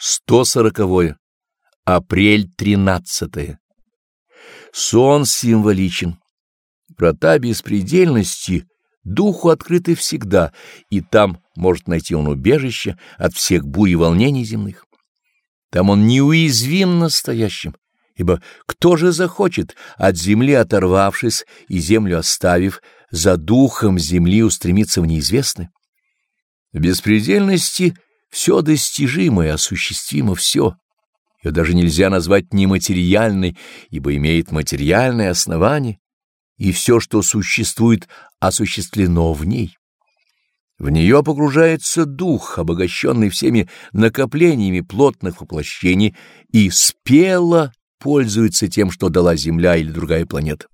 140. Апрель 13. Сон символичен. Врата беспредельности духу открыты всегда, и там может найти он убежище от всех бурь и волнений земных. Там он неуязвим настоящим, ибо кто же захочет, от земли оторвавшись и землю оставив, за духом земли устремиться в неизвестное? В беспредельности — все достижимо и осуществимо все. Ее даже нельзя назвать нематериальной, ибо имеет материальное основание, и все, что существует, осуществлено в ней. В нее погружается дух, обогащенный всеми накоплениями плотных воплощений, и спело пользуется тем, что дала Земля или другая планета.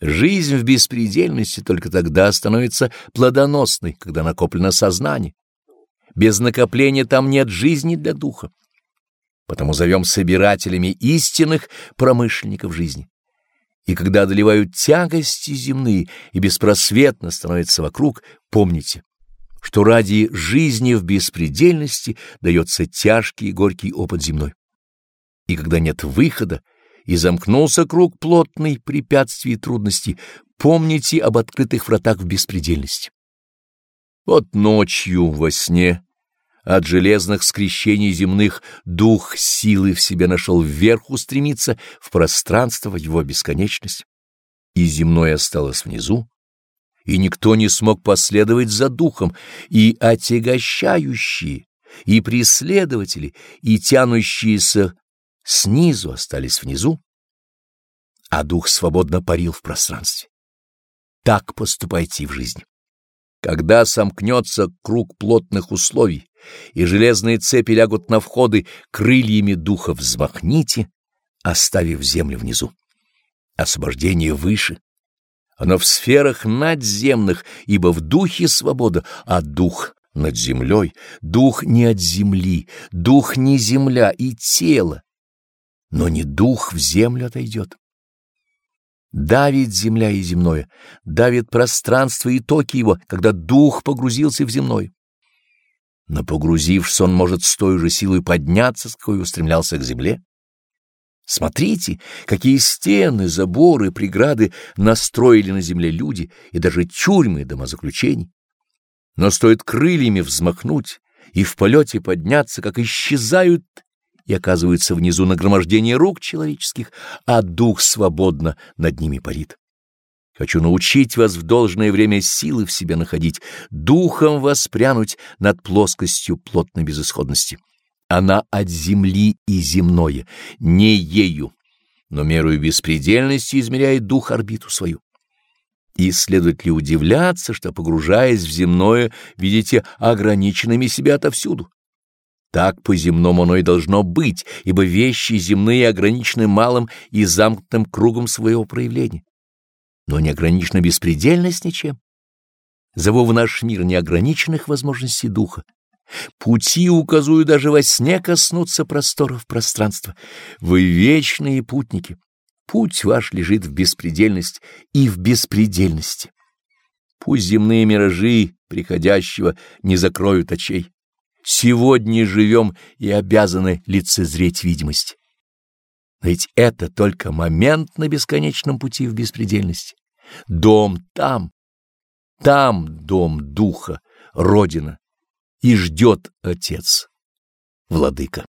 Жизнь в беспредельности только тогда становится плодоносной, когда накоплено сознание. Без накопления там нет жизни для духа. Потому зовем собирателями истинных промышленников жизни. И когда одолевают тягости земные и беспросветно становится вокруг, помните, что ради жизни в беспредельности дается тяжкий и горький опыт земной. И когда нет выхода, и замкнулся круг плотный препятствий и трудностей, помните об открытых вратах в беспредельности. Вот ночью во сне от железных скрещений земных дух силы в себе нашел вверх устремиться в пространство, его бесконечность. И земное осталось внизу, и никто не смог последовать за духом, и отягощающие, и преследователи, и тянущиеся снизу остались внизу, а дух свободно парил в пространстве. Так поступайте в жизни. Когда сомкнется круг плотных условий, и железные цепи лягут на входы, крыльями духа взмахните, оставив землю внизу. Освобождение выше. Оно в сферах надземных, ибо в духе свобода, а дух над землей, дух не от земли, дух не земля и тело, но не дух в землю отойдет. Давит земля и земное, давит пространство и токи его, когда дух погрузился в земной. Но погрузившись, он может с той же силой подняться, с какой устремлялся к земле. Смотрите, какие стены, заборы, преграды настроили на земле люди и даже тюрьмы и дома заключений. Но стоит крыльями взмахнуть и в полете подняться, как исчезают и оказываются внизу нагромождение рук человеческих, а дух свободно над ними парит. Хочу научить вас в должное время силы в себе находить, духом воспрянуть над плоскостью плотной безысходности. Она от земли и земное, не ею, но мерою беспредельности измеряет дух орбиту свою. И следует ли удивляться, что, погружаясь в земное, видите ограниченными себя отовсюду? Так по-земному оно и должно быть, ибо вещи земные ограничены малым и замкнутым кругом своего проявления. Но не ограничена беспредельность ничем. Зову в наш мир неограниченных возможностей духа. Пути указую даже во сне коснуться просторов пространства. Вы вечные путники. Путь ваш лежит в беспредельность и в беспредельности. Пусть земные миражи приходящего не закроют очей. Сегодня живем и обязаны лицезреть видимость. ведь это только момент на бесконечном пути в беспредельность. Дом там, там дом духа, родина, и ждет Отец, Владыка.